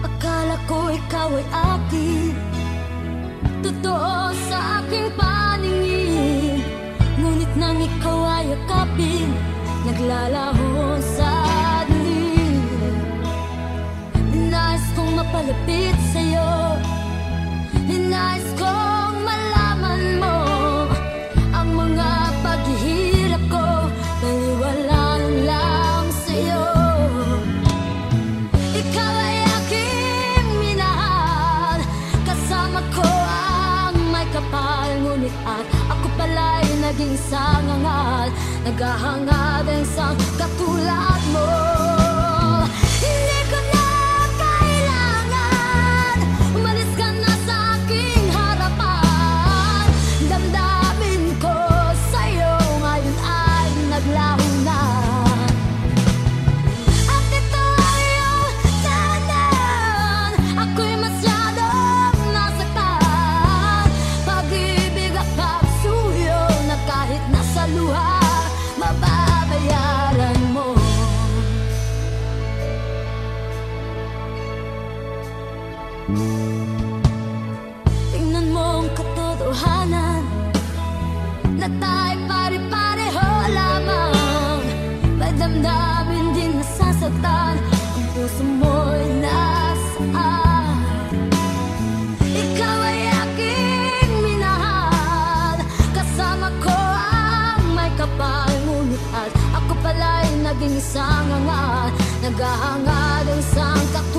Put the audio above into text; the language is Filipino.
Akala ko ikaw ay akin. Totoo sa aking paningin. Ngunit nang ikaw ay akapin Naglalaho sa dilim Nais kong mapalapit sa'yo. Nais kong malaman mo Ang mga paghihirap ko. Baliwala lang sa'yo Ngunit at ako pala'y naging sangangal Naghahangad ang katulad Tingnan mo ang katotohanan Na tayo pare-pareho lamang. May damdamin din nasasaktan Ang puso mo'y nasaan. Ako pala'y naging isang angal. Naghahangad ang isang kakal